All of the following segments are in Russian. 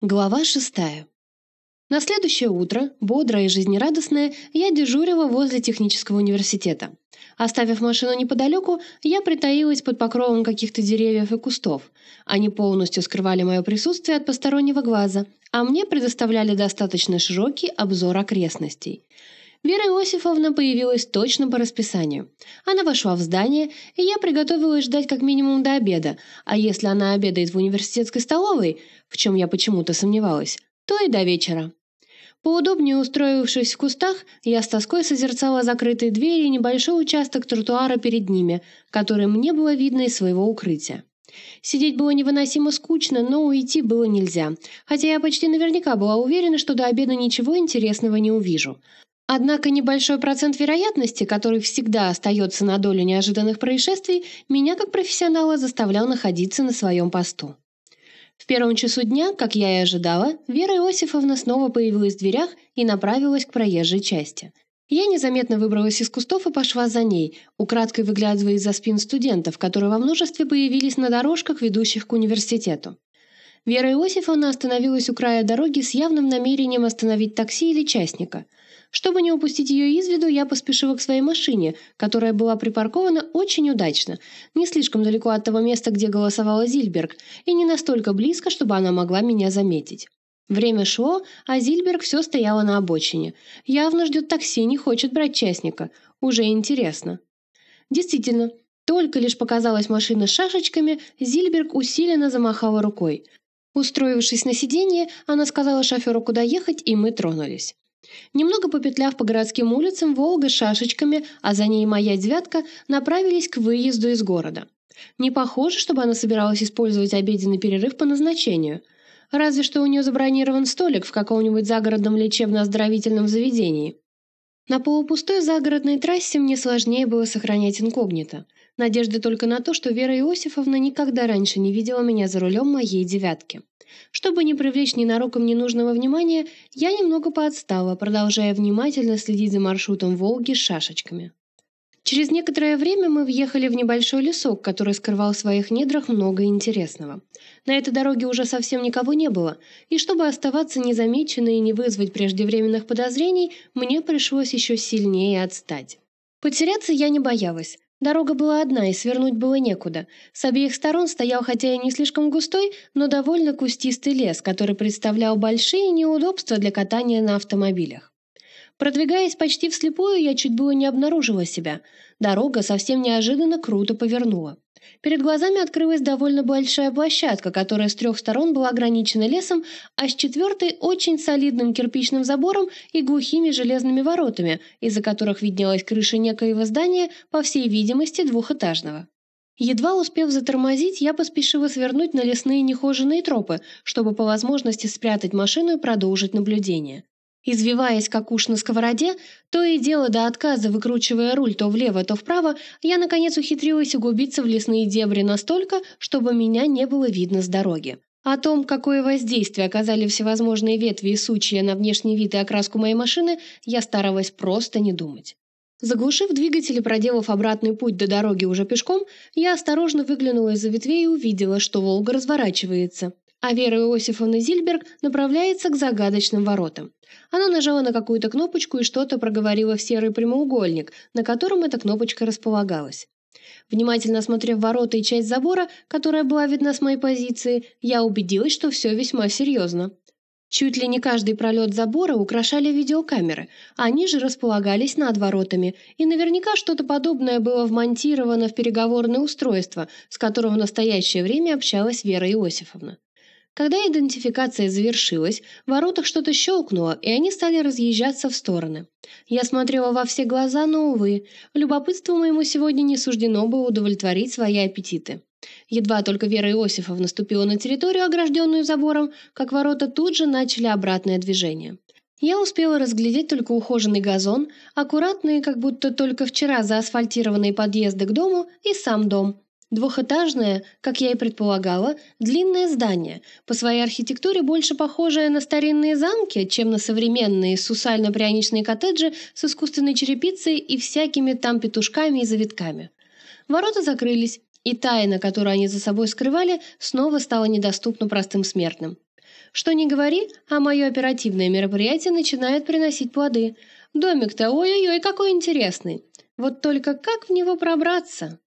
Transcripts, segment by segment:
Глава шестая. На следующее утро, бодрая и жизнерадостная, я дежурила возле технического университета. Оставив машину неподалеку, я притаилась под покровом каких-то деревьев и кустов. Они полностью скрывали мое присутствие от постороннего глаза, а мне предоставляли достаточно широкий обзор окрестностей. Вера Иосифовна появилась точно по расписанию. Она вошла в здание, и я приготовилась ждать как минимум до обеда, а если она обедает в университетской столовой, в чем я почему-то сомневалась, то и до вечера. Поудобнее устроившись в кустах, я с тоской созерцала закрытые двери и небольшой участок тротуара перед ними, который мне было видно из своего укрытия. Сидеть было невыносимо скучно, но уйти было нельзя, хотя я почти наверняка была уверена, что до обеда ничего интересного не увижу. Однако небольшой процент вероятности, который всегда остается на долю неожиданных происшествий, меня как профессионала заставлял находиться на своем посту. В первом часу дня, как я и ожидала, Вера Иосифовна снова появилась в дверях и направилась к проезжей части. Я незаметно выбралась из кустов и пошла за ней, украдкой выглядывая из-за спин студентов, которые во множестве появились на дорожках, ведущих к университету. Вера Иосифовна остановилась у края дороги с явным намерением остановить такси или частника – чтобы не упустить ее из виду, я поспешила к своей машине, которая была припаркована очень удачно, не слишком далеко от того места, где голосовала Зильберг, и не настолько близко, чтобы она могла меня заметить. Время шло, а Зильберг все стояла на обочине. Явно ждет такси, не хочет брать частника. Уже интересно. Действительно, только лишь показалась машина с шашечками, Зильберг усиленно замахала рукой. Устроившись на сиденье, она сказала шоферу, куда ехать, и мы тронулись. Немного попетляв по городским улицам, Волга с шашечками, а за ней моя девятка, направились к выезду из города. Не похоже, чтобы она собиралась использовать обеденный перерыв по назначению. Разве что у нее забронирован столик в каком-нибудь загородном лечебно-оздоровительном заведении. На полупустой загородной трассе мне сложнее было сохранять инкогнито. Надежда только на то, что Вера Иосифовна никогда раньше не видела меня за рулем моей девятки. Чтобы не привлечь ненароком ненужного внимания, я немного поотстала, продолжая внимательно следить за маршрутом «Волги» с шашечками. Через некоторое время мы въехали в небольшой лесок, который скрывал в своих недрах много интересного. На этой дороге уже совсем никого не было, и чтобы оставаться незамеченной и не вызвать преждевременных подозрений, мне пришлось еще сильнее отстать. Потеряться я не боялась. Дорога была одна, и свернуть было некуда. С обеих сторон стоял хотя и не слишком густой, но довольно кустистый лес, который представлял большие неудобства для катания на автомобилях. Продвигаясь почти вслепую, я чуть было не обнаружила себя. Дорога совсем неожиданно круто повернула. Перед глазами открылась довольно большая площадка, которая с трех сторон была ограничена лесом, а с четвертой – очень солидным кирпичным забором и глухими железными воротами, из-за которых виднелась крыша некоего здания, по всей видимости, двухэтажного. Едва успев затормозить, я поспешила свернуть на лесные нехоженные тропы, чтобы по возможности спрятать машину и продолжить наблюдение. Извиваясь, как уж на сковороде, то и дело до отказа, выкручивая руль то влево, то вправо, я, наконец, ухитрилась углубиться в лесные дебри настолько, чтобы меня не было видно с дороги. О том, какое воздействие оказали всевозможные ветви и сучья на внешний вид и окраску моей машины, я старалась просто не думать. Заглушив двигатель и проделав обратный путь до дороги уже пешком, я осторожно выглянула из-за ветвей и увидела, что «Волга» разворачивается а Вера Иосифовна Зильберг направляется к загадочным воротам. Она нажала на какую-то кнопочку и что-то проговорила в серый прямоугольник, на котором эта кнопочка располагалась. Внимательно осмотрев ворота и часть забора, которая была видна с моей позиции, я убедилась, что все весьма серьезно. Чуть ли не каждый пролет забора украшали видеокамеры, они же располагались над воротами, и наверняка что-то подобное было вмонтировано в переговорное устройство, с которым в настоящее время общалась Вера Иосифовна. Когда идентификация завершилась, в воротах что-то щелкнуло, и они стали разъезжаться в стороны. Я смотрела во все глаза, но, увы, любопытству моему сегодня не суждено было удовлетворить свои аппетиты. Едва только Вера Иосифовна наступила на территорию, огражденную забором, как ворота тут же начали обратное движение. Я успела разглядеть только ухоженный газон, аккуратные, как будто только вчера заасфальтированные подъезды к дому и сам дом, Двухэтажное, как я и предполагала, длинное здание, по своей архитектуре больше похожее на старинные замки, чем на современные сусально-пряничные коттеджи с искусственной черепицей и всякими там петушками и завитками. Ворота закрылись, и тайна, которую они за собой скрывали, снова стала недоступна простым смертным. Что ни говори, а мое оперативное мероприятие начинает приносить плоды. Домик-то ой-ой-ой, какой интересный. Вот только как в него пробраться?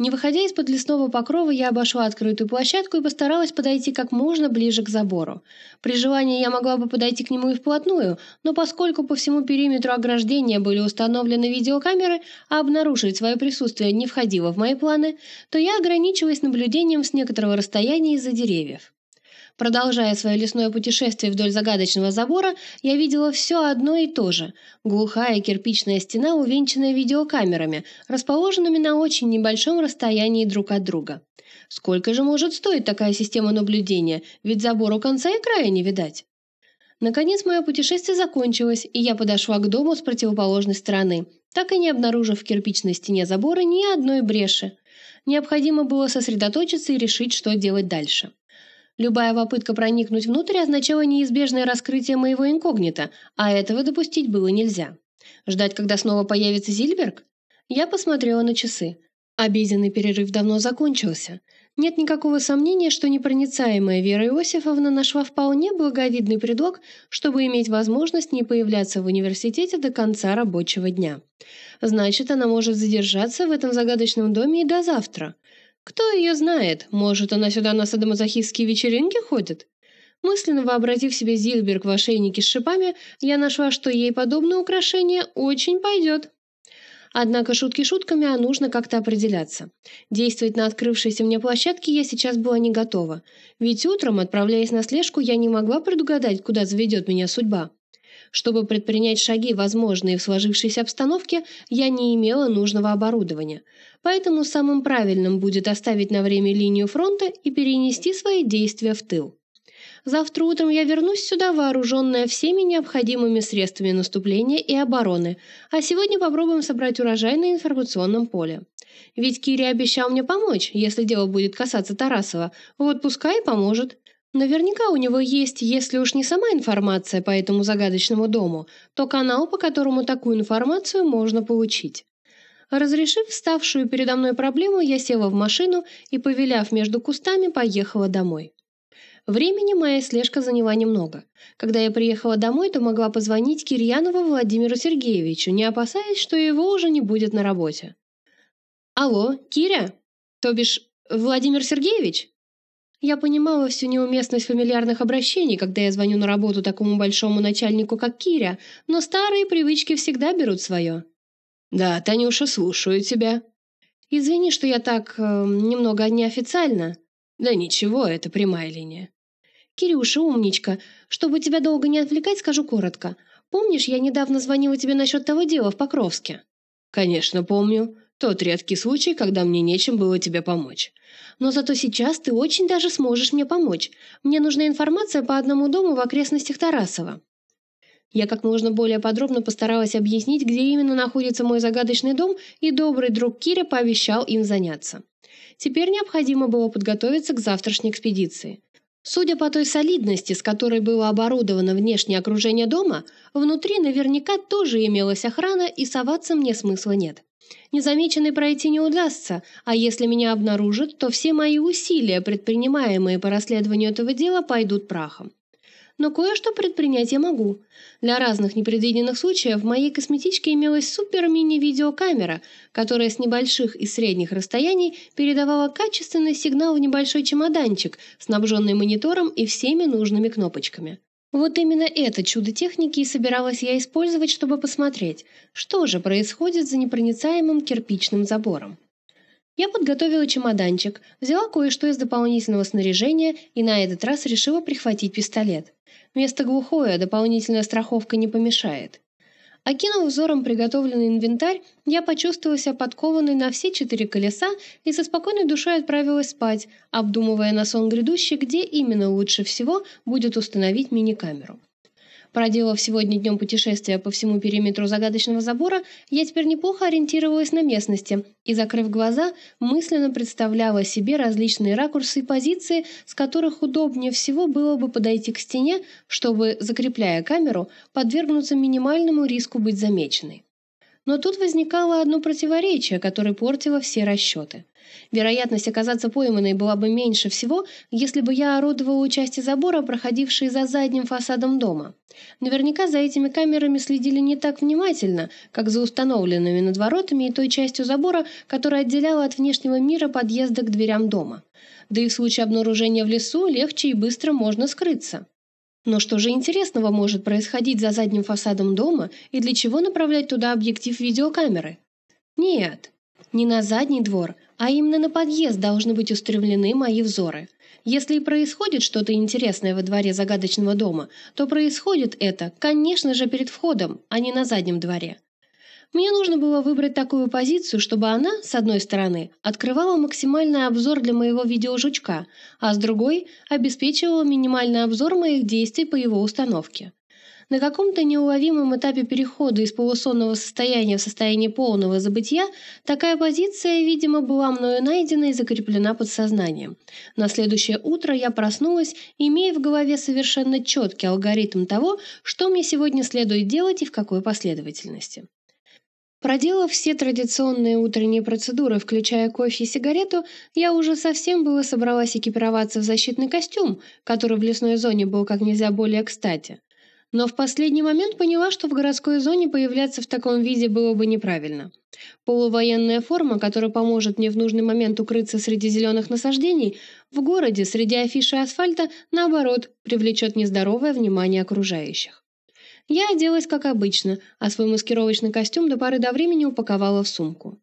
Не выходя из-под лесного покрова, я обошла открытую площадку и постаралась подойти как можно ближе к забору. При желании я могла бы подойти к нему и вплотную, но поскольку по всему периметру ограждения были установлены видеокамеры, а обнаружить свое присутствие не входило в мои планы, то я ограничилась наблюдением с некоторого расстояния из-за деревьев. Продолжая свое лесное путешествие вдоль загадочного забора, я видела все одно и то же. Глухая кирпичная стена, увенчанная видеокамерами, расположенными на очень небольшом расстоянии друг от друга. Сколько же может стоить такая система наблюдения, ведь забору конца и края не видать. Наконец мое путешествие закончилось, и я подошла к дому с противоположной стороны, так и не обнаружив в кирпичной стене забора ни одной бреши. Необходимо было сосредоточиться и решить, что делать дальше. Любая попытка проникнуть внутрь означала неизбежное раскрытие моего инкогнито, а этого допустить было нельзя. Ждать, когда снова появится Зильберг? Я посмотрела на часы. Обеденный перерыв давно закончился. Нет никакого сомнения, что непроницаемая Вера Иосифовна нашла вполне благовидный предлог, чтобы иметь возможность не появляться в университете до конца рабочего дня. Значит, она может задержаться в этом загадочном доме и до завтра. Кто ее знает? Может, она сюда на садомазохистские вечеринки ходит? Мысленно вообразив себе Зильберг в ошейнике с шипами, я нашла, что ей подобное украшение очень пойдет. Однако шутки шутками, а нужно как-то определяться. Действовать на открывшейся мне площадке я сейчас была не готова. Ведь утром, отправляясь на слежку, я не могла предугадать, куда заведет меня судьба. Чтобы предпринять шаги, возможные в сложившейся обстановке, я не имела нужного оборудования. Поэтому самым правильным будет оставить на время линию фронта и перенести свои действия в тыл. Завтра утром я вернусь сюда, вооруженная всеми необходимыми средствами наступления и обороны, а сегодня попробуем собрать урожай на информационном поле. Ведь Кири обещал мне помочь, если дело будет касаться Тарасова, вот пускай и поможет. Наверняка у него есть, если уж не сама информация по этому загадочному дому, то канал, по которому такую информацию можно получить. Разрешив вставшую передо мной проблему, я села в машину и, повеляв между кустами, поехала домой. Времени моя слежка заняла немного. Когда я приехала домой, то могла позвонить Кирьянову Владимиру Сергеевичу, не опасаясь, что его уже не будет на работе. «Алло, Киря? То бишь, Владимир Сергеевич?» Я понимала всю неуместность фамильярных обращений, когда я звоню на работу такому большому начальнику, как Киря, но старые привычки всегда берут свое. «Да, Танюша, слушаю тебя». «Извини, что я так... Э, немного неофициально». «Да ничего, это прямая линия». «Кирюша, умничка, чтобы тебя долго не отвлекать, скажу коротко. Помнишь, я недавно звонила тебе насчет того дела в Покровске?» «Конечно, помню. Тот редкий случай, когда мне нечем было тебе помочь. Но зато сейчас ты очень даже сможешь мне помочь. Мне нужна информация по одному дому в окрестностях Тарасова». Я как можно более подробно постаралась объяснить, где именно находится мой загадочный дом, и добрый друг Киря пообещал им заняться. Теперь необходимо было подготовиться к завтрашней экспедиции. Судя по той солидности, с которой было оборудовано внешнее окружение дома, внутри наверняка тоже имелась охрана, и соваться мне смысла нет. Незамеченной пройти не удастся, а если меня обнаружат, то все мои усилия, предпринимаемые по расследованию этого дела, пойдут прахом. Но кое-что предпринять я могу. Для разных непредвиденных случаев в моей косметичке имелась супер-мини-видеокамера, которая с небольших и средних расстояний передавала качественный сигнал в небольшой чемоданчик, снабженный монитором и всеми нужными кнопочками. Вот именно это чудо техники и собиралась я использовать, чтобы посмотреть, что же происходит за непроницаемым кирпичным забором. Я подготовила чемоданчик, взяла кое-что из дополнительного снаряжения и на этот раз решила прихватить пистолет. Место глухое, дополнительная страховка не помешает. Окинув взором приготовленный инвентарь, я почувствовала себя подкованной на все четыре колеса и со спокойной душой отправилась спать, обдумывая на сон грядущий, где именно лучше всего будет установить мини-камеру. Проделав сегодня днем путешествие по всему периметру загадочного забора, я теперь неплохо ориентировалась на местности и, закрыв глаза, мысленно представляла себе различные ракурсы и позиции, с которых удобнее всего было бы подойти к стене, чтобы, закрепляя камеру, подвергнуться минимальному риску быть замеченной. Но тут возникало одно противоречие, которое портило все расчеты. Вероятность оказаться пойманной была бы меньше всего, если бы я орудовала части забора, проходившей за задним фасадом дома. Наверняка за этими камерами следили не так внимательно, как за установленными над воротами и той частью забора, которая отделяла от внешнего мира подъезда к дверям дома. Да и в случае обнаружения в лесу легче и быстро можно скрыться. Но что же интересного может происходить за задним фасадом дома и для чего направлять туда объектив видеокамеры? Нет, не на задний двор, а именно на подъезд должны быть устремлены мои взоры. Если и происходит что-то интересное во дворе загадочного дома, то происходит это, конечно же, перед входом, а не на заднем дворе. Мне нужно было выбрать такую позицию, чтобы она, с одной стороны, открывала максимальный обзор для моего видеожучка, а с другой – обеспечивала минимальный обзор моих действий по его установке. На каком-то неуловимом этапе перехода из полусонного состояния в состояние полного забытия такая позиция, видимо, была мною найдена и закреплена под сознанием. На следующее утро я проснулась, имея в голове совершенно четкий алгоритм того, что мне сегодня следует делать и в какой последовательности. Проделав все традиционные утренние процедуры, включая кофе и сигарету, я уже совсем было собралась экипироваться в защитный костюм, который в лесной зоне был как нельзя более кстати но в последний момент поняла, что в городской зоне появляться в таком виде было бы неправильно. Полувоенная форма, которая поможет мне в нужный момент укрыться среди зеленых насаждений, в городе, среди афиши асфальта, наоборот, привлечет нездоровое внимание окружающих. Я оделась как обычно, а свой маскировочный костюм до поры до времени упаковала в сумку.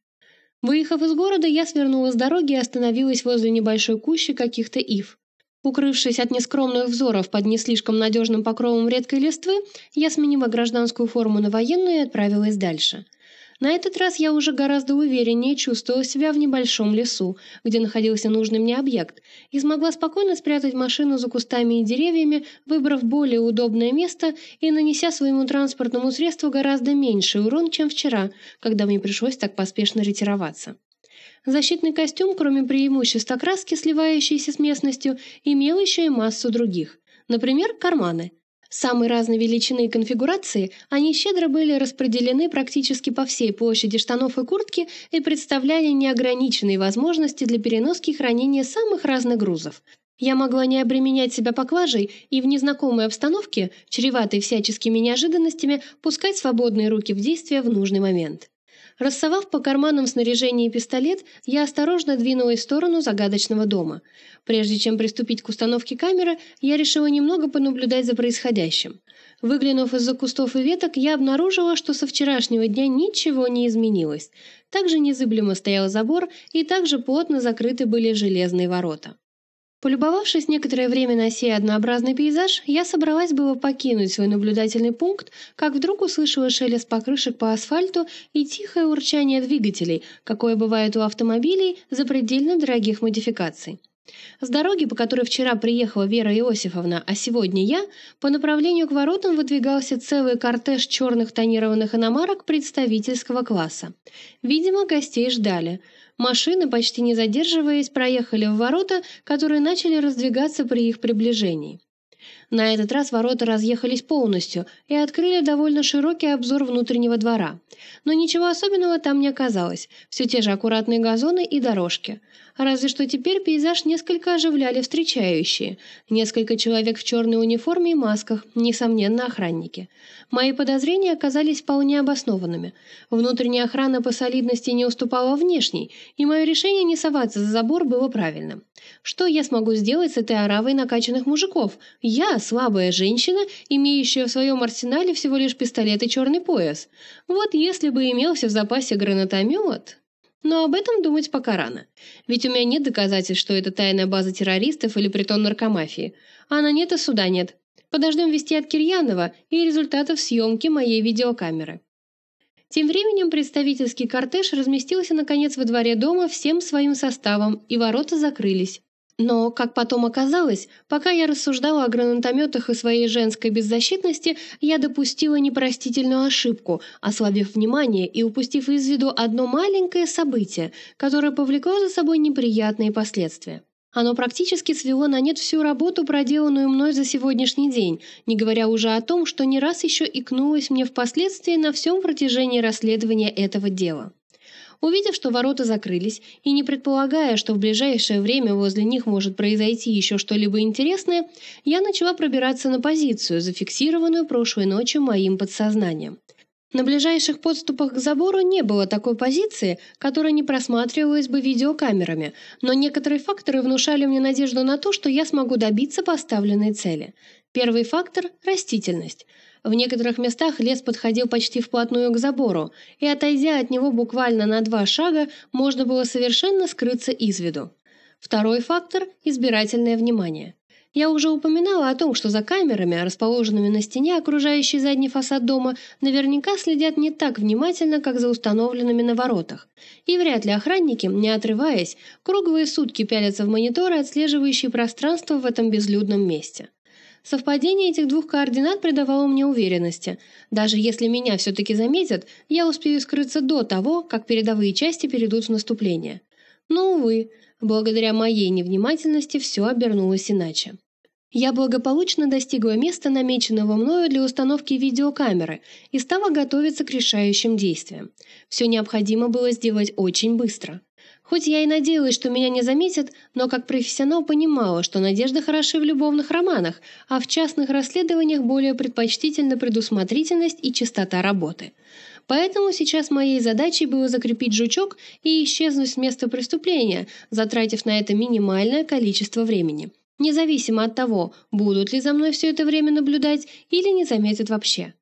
Выехав из города, я свернула с дороги и остановилась возле небольшой кущи каких-то ив. Укрывшись от нескромных взоров под не слишком надежным покровом редкой листвы, я сменила гражданскую форму на военную и отправилась дальше. На этот раз я уже гораздо увереннее чувствовала себя в небольшом лесу, где находился нужный мне объект, и смогла спокойно спрятать машину за кустами и деревьями, выбрав более удобное место и нанеся своему транспортному средству гораздо меньший урон, чем вчера, когда мне пришлось так поспешно ретироваться. Защитный костюм, кроме преимуществ окраски, сливающейся с местностью, имел еще и массу других. Например, карманы. Самой разной величины и конфигурации они щедро были распределены практически по всей площади штанов и куртки и представляли неограниченные возможности для переноски и хранения самых разных грузов. Я могла не обременять себя поклажей и в незнакомой обстановке, чреватой всяческими неожиданностями, пускать свободные руки в действие в нужный момент. Рассовав по карманам снаряжение и пистолет, я осторожно двинулась в сторону загадочного дома. Прежде чем приступить к установке камеры, я решила немного понаблюдать за происходящим. Выглянув из-за кустов и веток, я обнаружила, что со вчерашнего дня ничего не изменилось. Также незыблемо стоял забор, и также плотно закрыты были железные ворота. Полюбовавшись некоторое время на сей однообразный пейзаж, я собралась было покинуть свой наблюдательный пункт, как вдруг услышала шелест покрышек по асфальту и тихое урчание двигателей, какое бывает у автомобилей запредельно дорогих модификаций. С дороги, по которой вчера приехала Вера Иосифовна, а сегодня я, по направлению к воротам выдвигался целый кортеж черных тонированных иномарок представительского класса. Видимо, гостей ждали – Машины, почти не задерживаясь, проехали в ворота, которые начали раздвигаться при их приближении. На этот раз ворота разъехались полностью и открыли довольно широкий обзор внутреннего двора. Но ничего особенного там не оказалось, все те же аккуратные газоны и дорожки. Разве что теперь пейзаж несколько оживляли встречающие. Несколько человек в черной униформе и масках, несомненно, охранники. Мои подозрения оказались вполне обоснованными. Внутренняя охрана по солидности не уступала внешней, и мое решение не соваться за забор было правильным. Что я смогу сделать с этой оравой накачанных мужиков? Слабая женщина, имеющая в своем арсенале всего лишь пистолет и черный пояс. Вот если бы имелся в запасе гранатомет... Но об этом думать пока рано. Ведь у меня нет доказательств, что это тайная база террористов или притон наркомафии. А на нет и суда нет. Подождем вести от Кирьянова и результатов съемки моей видеокамеры. Тем временем представительский кортеж разместился наконец во дворе дома всем своим составом, и ворота закрылись. Но, как потом оказалось, пока я рассуждала о гранатометах и своей женской беззащитности, я допустила непростительную ошибку, ослабив внимание и упустив из виду одно маленькое событие, которое повлекло за собой неприятные последствия. Оно практически свело на нет всю работу, проделанную мной за сегодняшний день, не говоря уже о том, что не раз еще икнулось мне впоследствии на всем протяжении расследования этого дела. Увидев, что ворота закрылись, и не предполагая, что в ближайшее время возле них может произойти еще что-либо интересное, я начала пробираться на позицию, зафиксированную прошлой ночью моим подсознанием. На ближайших подступах к забору не было такой позиции, которая не просматривалась бы видеокамерами, но некоторые факторы внушали мне надежду на то, что я смогу добиться поставленной цели. Первый фактор – растительность. В некоторых местах лес подходил почти вплотную к забору, и, отойдя от него буквально на два шага, можно было совершенно скрыться из виду. Второй фактор – избирательное внимание. Я уже упоминала о том, что за камерами, расположенными на стене, окружающей задний фасад дома, наверняка следят не так внимательно, как за установленными на воротах. И вряд ли охранники, не отрываясь, круглые сутки пялятся в мониторы, отслеживающие пространство в этом безлюдном месте. Совпадение этих двух координат придавало мне уверенности. Даже если меня все-таки заметят, я успею скрыться до того, как передовые части перейдут в наступление. Но, увы, благодаря моей невнимательности все обернулось иначе. Я благополучно достигла места, намеченного мною для установки видеокамеры, и стала готовиться к решающим действиям. Все необходимо было сделать очень быстро. Хоть я и надеялась, что меня не заметят, но как профессионал понимала, что надежды хороши в любовных романах, а в частных расследованиях более предпочтительна предусмотрительность и чистота работы. Поэтому сейчас моей задачей было закрепить жучок и исчезнуть с места преступления, затратив на это минимальное количество времени независимо от того, будут ли за мной все это время наблюдать или не заметят вообще.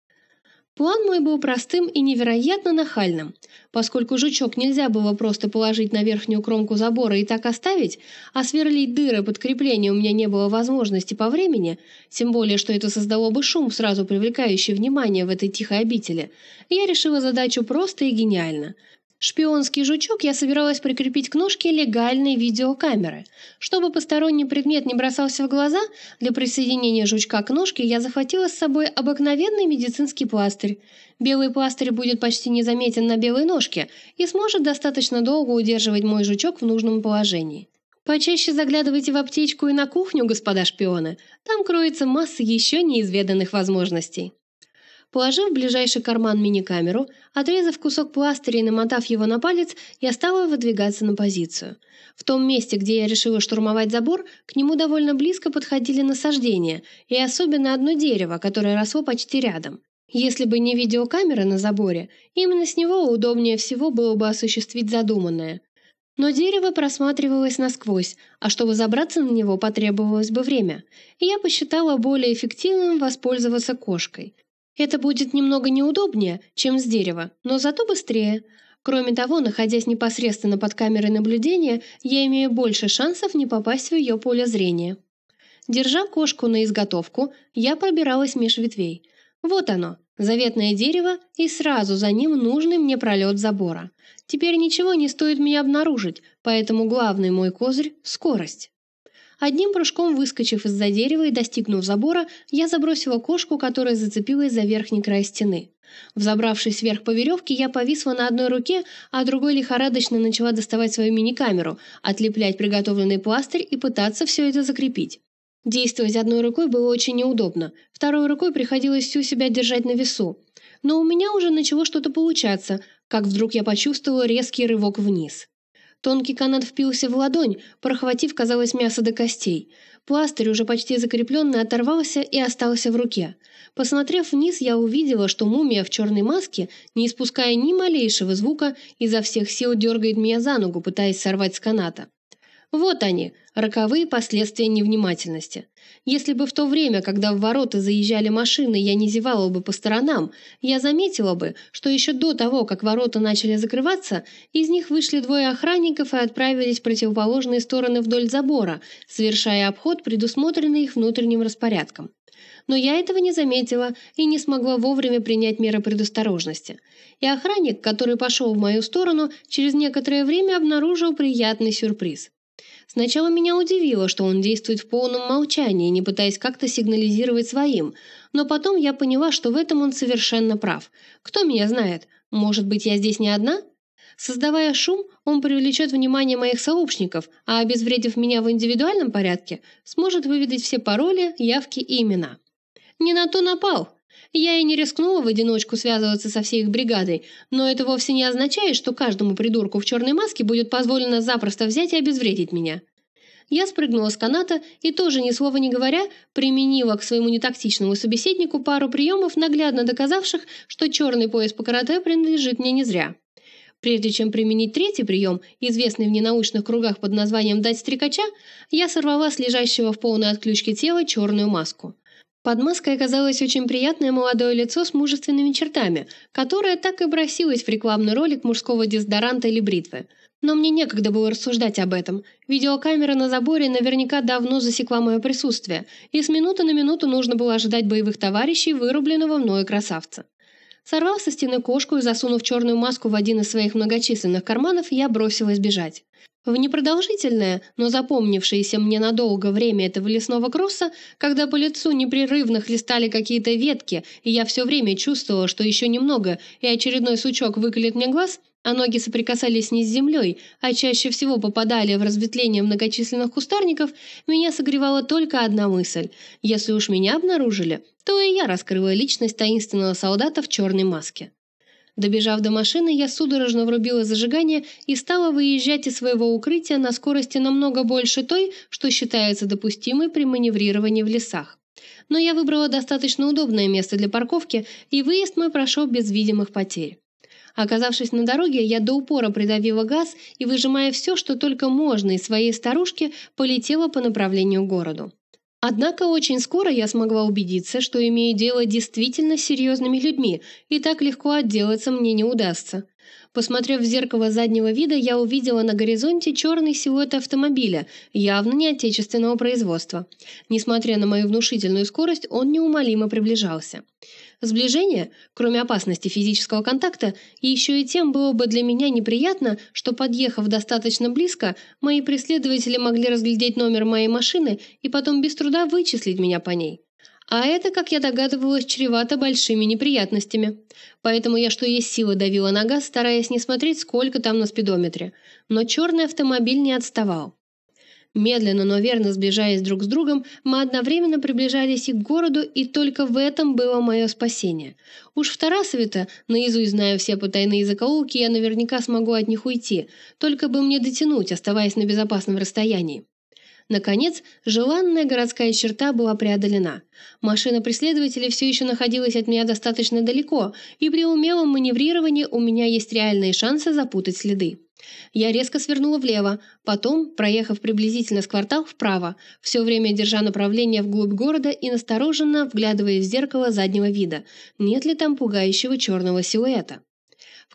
План мой был простым и невероятно нахальным. Поскольку жучок нельзя было просто положить на верхнюю кромку забора и так оставить, а сверлить дыры под крепление у меня не было возможности по времени, тем более, что это создало бы шум, сразу привлекающий внимание в этой тихой обители, я решила задачу просто и гениально – Шпионский жучок я собиралась прикрепить к ножке легальной видеокамеры. Чтобы посторонний предмет не бросался в глаза, для присоединения жучка к ножке я захватила с собой обыкновенный медицинский пластырь. Белый пластырь будет почти незаметен на белой ножке и сможет достаточно долго удерживать мой жучок в нужном положении. Почаще заглядывайте в аптечку и на кухню, господа шпионы. Там кроется масса еще неизведанных возможностей. Положив в ближайший карман мини-камеру, отрезав кусок пластыря и намотав его на палец, я стала выдвигаться на позицию. В том месте, где я решила штурмовать забор, к нему довольно близко подходили насаждения, и особенно одно дерево, которое росло почти рядом. Если бы не видеокамера на заборе, именно с него удобнее всего было бы осуществить задуманное. Но дерево просматривалось насквозь, а чтобы забраться на него потребовалось бы время, и я посчитала более эффективным воспользоваться кошкой. Это будет немного неудобнее, чем с дерева, но зато быстрее. Кроме того, находясь непосредственно под камерой наблюдения, я имею больше шансов не попасть в ее поле зрения. Держа кошку на изготовку, я пробиралась меж ветвей. Вот оно, заветное дерево, и сразу за ним нужный мне пролет забора. Теперь ничего не стоит меня обнаружить, поэтому главный мой козырь — скорость. Одним прыжком выскочив из-за дерева и достигнув забора, я забросила кошку, которая зацепилась за верхний край стены. Взобравшись вверх по веревке, я повисла на одной руке, а другой лихорадочно начала доставать свою мини-камеру, отлеплять приготовленный пластырь и пытаться все это закрепить. Действовать одной рукой было очень неудобно, второй рукой приходилось всю себя держать на весу. Но у меня уже начало что-то получаться, как вдруг я почувствовала резкий рывок вниз. Тонкий канат впился в ладонь, прохватив, казалось, мясо до костей. Пластырь, уже почти закрепленный, оторвался и остался в руке. Посмотрев вниз, я увидела, что мумия в черной маске, не испуская ни малейшего звука, изо всех сил дергает меня за ногу, пытаясь сорвать с каната. Вот они, роковые последствия невнимательности. Если бы в то время, когда в ворота заезжали машины, я не зевала бы по сторонам, я заметила бы, что еще до того, как ворота начали закрываться, из них вышли двое охранников и отправились в противоположные стороны вдоль забора, совершая обход, предусмотренный их внутренним распорядком. Но я этого не заметила и не смогла вовремя принять меры предосторожности. И охранник, который пошел в мою сторону, через некоторое время обнаружил приятный сюрприз. Сначала меня удивило, что он действует в полном молчании, не пытаясь как-то сигнализировать своим, но потом я поняла, что в этом он совершенно прав. Кто меня знает? Может быть, я здесь не одна? Создавая шум, он привлечет внимание моих сообщников, а обезвредив меня в индивидуальном порядке, сможет выведать все пароли, явки и имена. Не на то напал. Я и не рискнула в одиночку связываться со всей их бригадой, но это вовсе не означает, что каждому придурку в черной маске будет позволено запросто взять и обезвредить меня. Я спрыгнула с каната и тоже, ни слова не говоря, применила к своему нетактичному собеседнику пару приемов, наглядно доказавших, что черный пояс по карате принадлежит мне не зря. Прежде чем применить третий прием, известный в ненаучных кругах под названием «дать стрекача», я сорвала с лежащего в полной отключке тела черную маску. Под маской оказалось очень приятное молодое лицо с мужественными чертами, которое так и бросилось в рекламный ролик мужского дезодоранта или бритвы – но мне некогда было рассуждать об этом. Видеокамера на заборе наверняка давно засекла мое присутствие, и с минуты на минуту нужно было ожидать боевых товарищей, вырубленного мною красавца. Сорвав со стены кошку и засунув черную маску в один из своих многочисленных карманов, я бросилась бежать. В непродолжительное, но запомнившееся мне надолго время этого лесного кросса, когда по лицу непрерывно хлестали какие-то ветки, и я все время чувствовала, что еще немного, и очередной сучок выколет мне глаз, а ноги соприкасались не с землей, а чаще всего попадали в разветвление многочисленных кустарников, меня согревала только одна мысль. Если уж меня обнаружили, то и я раскрыла личность таинственного солдата в черной маске. Добежав до машины, я судорожно врубила зажигание и стала выезжать из своего укрытия на скорости намного больше той, что считается допустимой при маневрировании в лесах. Но я выбрала достаточно удобное место для парковки, и выезд мой прошел без видимых потерь. Оказавшись на дороге, я до упора придавила газ и, выжимая все, что только можно из своей старушки, полетела по направлению к городу. Однако очень скоро я смогла убедиться, что имею дело действительно с серьезными людьми, и так легко отделаться мне не удастся. Посмотрев в зеркало заднего вида, я увидела на горизонте черный силуэт автомобиля, явно не отечественного производства. Несмотря на мою внушительную скорость, он неумолимо приближался. Сближение, кроме опасности физического контакта, еще и тем было бы для меня неприятно, что, подъехав достаточно близко, мои преследователи могли разглядеть номер моей машины и потом без труда вычислить меня по ней. А это, как я догадывалась, чревато большими неприятностями. Поэтому я что есть сила давила на газ, стараясь не смотреть, сколько там на спидометре. Но черный автомобиль не отставал. Медленно, но верно сближаясь друг с другом, мы одновременно приближались и к городу, и только в этом было мое спасение. Уж в Тарасове-то, наизусть зная все потайные закоулки, я наверняка смогу от них уйти, только бы мне дотянуть, оставаясь на безопасном расстоянии. Наконец, желанная городская черта была преодолена. Машина преследователей все еще находилась от меня достаточно далеко, и при умелом маневрировании у меня есть реальные шансы запутать следы. Я резко свернула влево, потом, проехав приблизительно с квартал вправо, все время держа направление вглубь города и настороженно вглядываясь в зеркало заднего вида, нет ли там пугающего черного силуэта.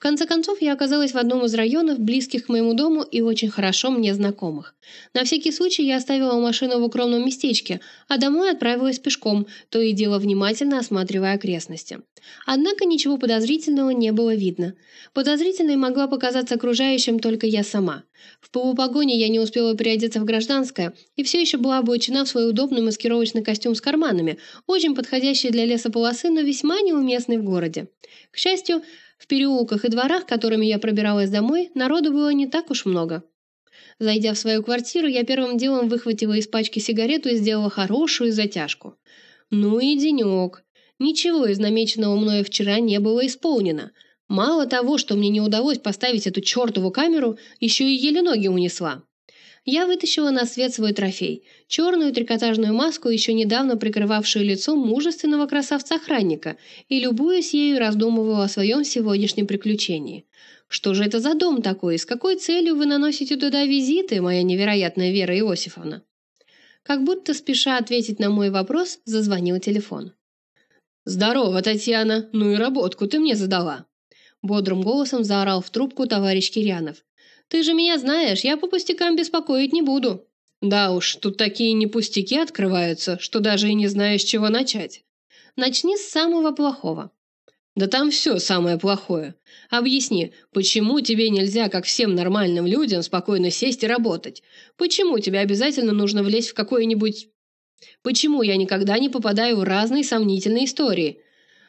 В конце концов, я оказалась в одном из районов, близких к моему дому и очень хорошо мне знакомых. На всякий случай я оставила машину в укромном местечке, а домой отправилась пешком, то и дело внимательно осматривая окрестности. Однако ничего подозрительного не было видно. Подозрительной могла показаться окружающим только я сама. В полупогоне я не успела переодеться в гражданское и все еще была облачена в свой удобный маскировочный костюм с карманами, очень подходящий для лесополосы, но весьма неуместный в городе. К счастью, в переулках и дворах, которыми я пробиралась домой, народу было не так уж много. Зайдя в свою квартиру, я первым делом выхватила из пачки сигарету и сделала хорошую затяжку. Ну и денек. Ничего из намеченного мною вчера не было исполнено. Мало того, что мне не удалось поставить эту чертову камеру, еще и еле ноги унесла я вытащила на свет свой трофей – черную трикотажную маску, еще недавно прикрывавшую лицо мужественного красавца-охранника, и, любуясь ею, раздумывала о своем сегодняшнем приключении. Что же это за дом такой, с какой целью вы наносите туда визиты, моя невероятная Вера Иосифовна? Как будто спеша ответить на мой вопрос, зазвонил телефон. «Здорово, Татьяна! Ну и работку ты мне задала!» Бодрым голосом заорал в трубку товарищ Кирянов. Ты же меня знаешь, я по пустякам беспокоить не буду». «Да уж, тут такие не пустяки открываются, что даже и не знаешь, с чего начать. Начни с самого плохого». «Да там все самое плохое. Объясни, почему тебе нельзя, как всем нормальным людям, спокойно сесть и работать? Почему тебе обязательно нужно влезть в какое-нибудь... Почему я никогда не попадаю в разные сомнительные истории?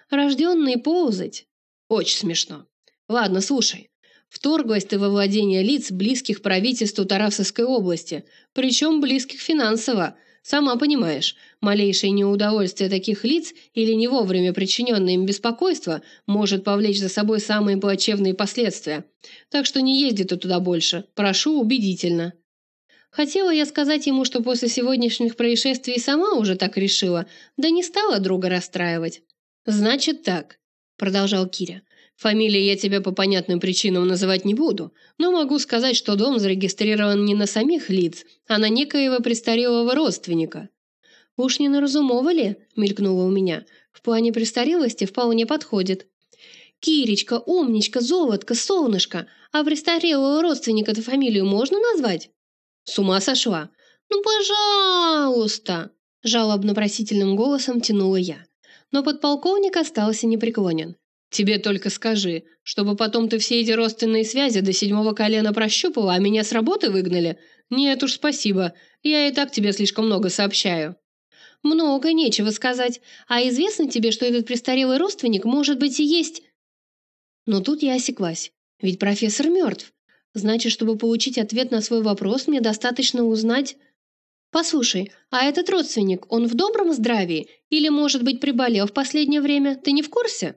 Рожденные ползать? Очень смешно. Ладно, слушай. Вторглась ты во владение лиц, близких правительству Тарасовской области, причем близких финансово. Сама понимаешь, малейшее неудовольствие таких лиц или не вовремя причиненное им беспокойство может повлечь за собой самые плачевные последствия. Так что не езди ты туда больше. Прошу убедительно». Хотела я сказать ему, что после сегодняшних происшествий сама уже так решила, да не стала друга расстраивать. «Значит так», — продолжал Киря. Фамилии я тебя по понятным причинам называть не буду, но могу сказать, что дом зарегистрирован не на самих лиц, а на некоего престарелого родственника». «Уж не на Разумова ли?» – мелькнуло у меня. «В плане престарелости вполне подходит». «Киречка, умничка, золотко, солнышко, а престарелого родственника-то фамилию можно назвать?» «С ума сошла?» «Ну, пожалуйста!» – жалобно-просительным голосом тянула я. Но подполковник остался непреклонен. Тебе только скажи, чтобы потом ты все эти родственные связи до седьмого колена прощупала, а меня с работы выгнали? Нет уж, спасибо. Я и так тебе слишком много сообщаю». «Много, нечего сказать. А известно тебе, что этот престарелый родственник, может быть, и есть...» Но тут я осеклась. Ведь профессор мертв. Значит, чтобы получить ответ на свой вопрос, мне достаточно узнать... «Послушай, а этот родственник, он в добром здравии? Или, может быть, приболел в последнее время? Ты не в курсе?»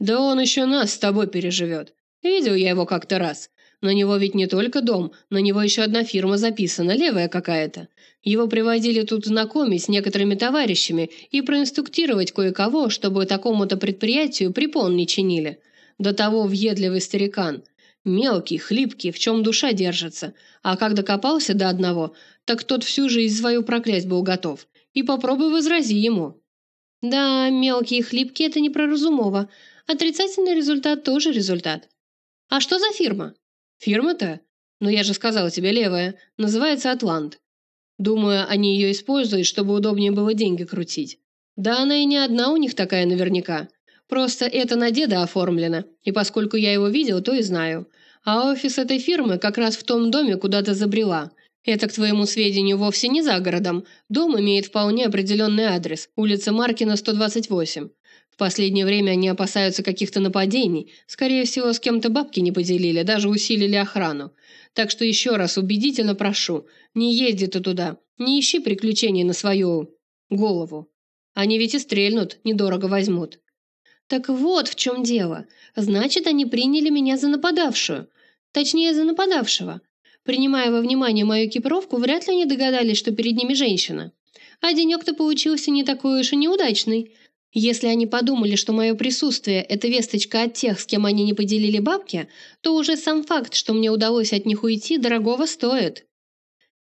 «Да он еще нас с тобой переживет. Видел я его как-то раз. На него ведь не только дом, на него еще одна фирма записана, левая какая-то. Его приводили тут знакомить с некоторыми товарищами и проинструктировать кое-кого, чтобы такому-то предприятию препон не чинили. До того въедливый старикан. Мелкий, хлипкий, в чем душа держится. А как докопался до одного, так тот всю жизнь свою проклясть был готов. И попробуй возрази ему. Да, мелкий и это не про Разумова. Отрицательный результат тоже результат. А что за фирма? Фирма-то? Ну я же сказала тебе левая. Называется Атлант. Думаю, они ее используют, чтобы удобнее было деньги крутить. Да она и не одна у них такая наверняка. Просто это на деда оформлено, и поскольку я его видел, то и знаю. А офис этой фирмы как раз в том доме, куда ты забрела. Это, к твоему сведению, вовсе не за городом. Дом имеет вполне определенный адрес, улица Маркина, 128 последнее время они опасаются каких-то нападений. Скорее всего, с кем-то бабки не поделили, даже усилили охрану. Так что еще раз убедительно прошу, не езди ты туда, не ищи приключений на свою голову. Они ведь и стрельнут, недорого возьмут. Так вот в чем дело. Значит, они приняли меня за нападавшую. Точнее, за нападавшего. Принимая во внимание мою экипировку, вряд ли они догадались, что перед ними женщина. А денек-то получился не такой уж и неудачный. Если они подумали, что мое присутствие – это весточка от тех, с кем они не поделили бабки, то уже сам факт, что мне удалось от них уйти, дорогого стоит.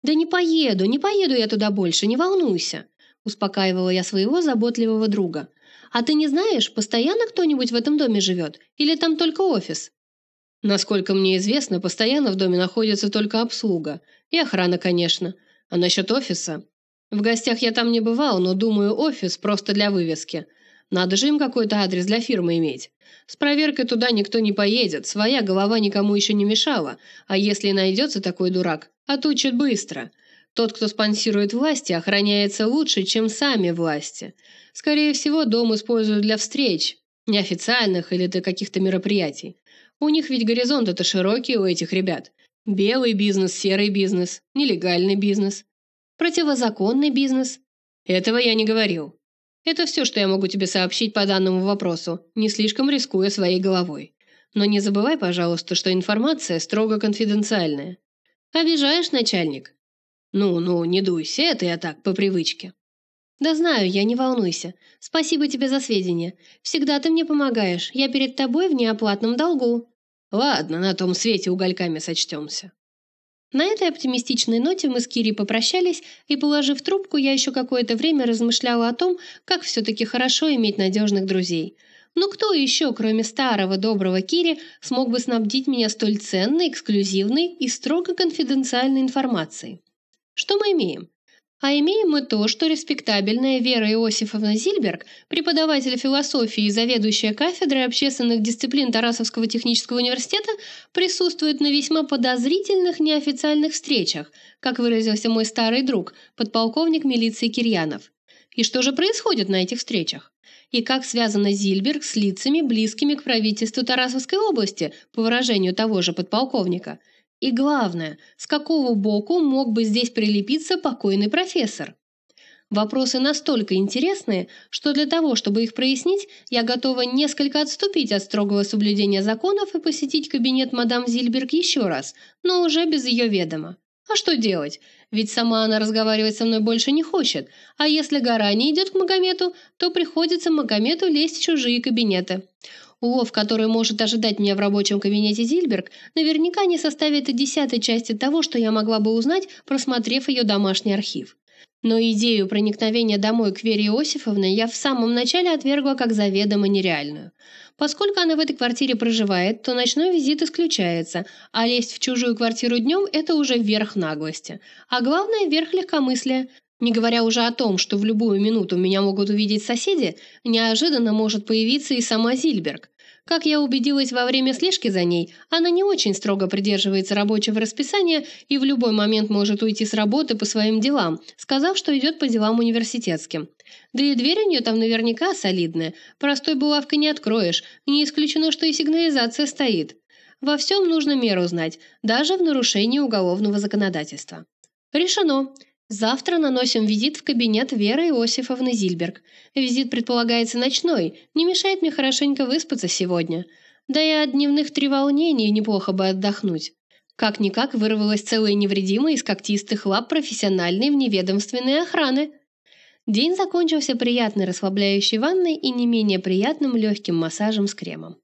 «Да не поеду, не поеду я туда больше, не волнуйся», – успокаивала я своего заботливого друга. «А ты не знаешь, постоянно кто-нибудь в этом доме живет? Или там только офис?» «Насколько мне известно, постоянно в доме находится только обслуга. И охрана, конечно. А насчет офиса? В гостях я там не бывал, но думаю, офис просто для вывески. Надо же им какой-то адрес для фирмы иметь. С проверкой туда никто не поедет, своя голова никому еще не мешала, а если найдется такой дурак, отучат быстро. Тот, кто спонсирует власти, охраняется лучше, чем сами власти. Скорее всего, дом используют для встреч, неофициальных или для каких-то мероприятий. У них ведь горизонты-то широкие у этих ребят. Белый бизнес, серый бизнес, нелегальный бизнес противозаконный бизнес. Этого я не говорил. Это все, что я могу тебе сообщить по данному вопросу, не слишком рискуя своей головой. Но не забывай, пожалуйста, что информация строго конфиденциальная. Обижаешь, начальник? Ну-ну, не дуйся, это я так, по привычке. Да знаю я, не волнуйся. Спасибо тебе за сведения. Всегда ты мне помогаешь. Я перед тобой в неоплатном долгу. Ладно, на том свете угольками сочтемся. На этой оптимистичной ноте мы с Кири попрощались, и, положив трубку, я еще какое-то время размышляла о том, как все-таки хорошо иметь надежных друзей. Но кто еще, кроме старого доброго Кири, смог бы снабдить меня столь ценной, эксклюзивной и строго конфиденциальной информацией? Что мы имеем? А имеем мы то, что респектабельная Вера Иосифовна Зильберг, преподаватель философии и заведующая кафедрой общественных дисциплин Тарасовского технического университета, присутствует на весьма подозрительных неофициальных встречах, как выразился мой старый друг, подполковник милиции Кирьянов. И что же происходит на этих встречах? И как связана Зильберг с лицами, близкими к правительству Тарасовской области, по выражению того же подполковника? И главное, с какого боку мог бы здесь прилепиться покойный профессор? Вопросы настолько интересные, что для того, чтобы их прояснить, я готова несколько отступить от строгого соблюдения законов и посетить кабинет мадам Зильберг еще раз, но уже без ее ведома. А что делать? Ведь сама она разговаривать со мной больше не хочет, а если гора не идет к Магомету, то приходится Магомету лезть в чужие кабинеты. Улов, который может ожидать меня в рабочем кабинете Зильберг, наверняка не составит и десятой части того, что я могла бы узнать, просмотрев ее домашний архив. Но идею проникновения домой к Вере Иосифовне я в самом начале отвергла как заведомо нереальную. Поскольку она в этой квартире проживает, то ночной визит исключается, а лезть в чужую квартиру днем – это уже верх наглости. А главное – верх легкомыслия. Не говоря уже о том, что в любую минуту меня могут увидеть соседи, неожиданно может появиться и сама Зильберг. Как я убедилась во время слежки за ней, она не очень строго придерживается рабочего расписания и в любой момент может уйти с работы по своим делам, сказав, что идет по делам университетским. Да и дверь у нее там наверняка солидная, простой булавкой не откроешь, не исключено, что и сигнализация стоит. Во всем нужно меру знать, даже в нарушении уголовного законодательства. Решено. Завтра наносим визит в кабинет Веры Иосифовны Зильберг. Визит предполагается ночной, не мешает мне хорошенько выспаться сегодня. Да и от дневных треволнений неплохо бы отдохнуть. Как-никак вырвалась целая невредимая из когтистых лап профессиональной вневедомственной охраны. День закончился приятной расслабляющей ванной и не менее приятным легким массажем с кремом.